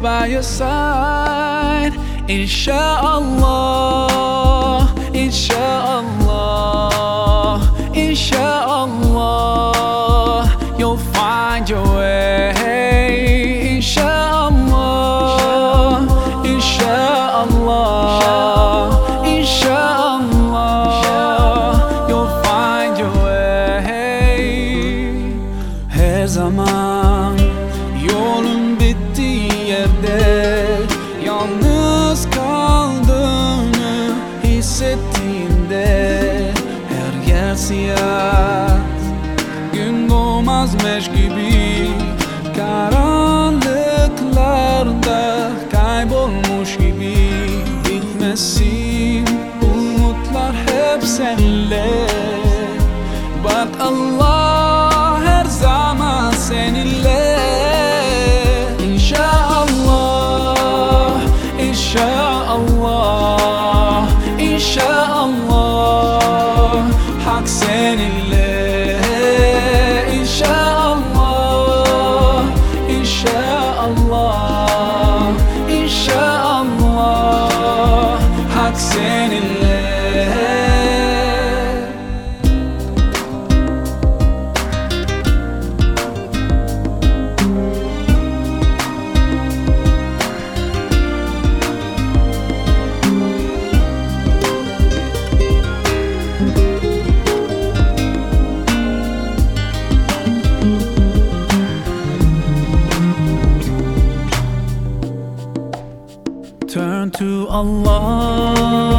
by your side. Insha'Allah, Insha'Allah, Insha'Allah, siyah Gün doğmazmış gibi Karanlıklarda kaybolmuş gibi. Bitmesin umutlar hep seninle Bak Allah her zaman seninle. İnşallah, inşallah, معك سين الليل إن شاء الله إن شاء الله إن شاء الله حك سين الليل to Allah.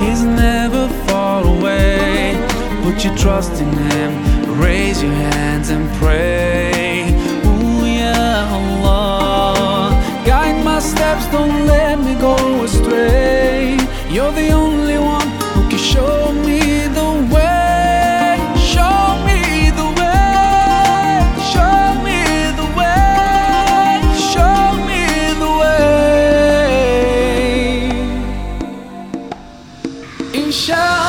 He's never far away. Put your trust in Him, raise your hands and pray. Ooh, yeah, Allah. Guide my steps, don't let me go astray. You're the only one who can show me the way. shine.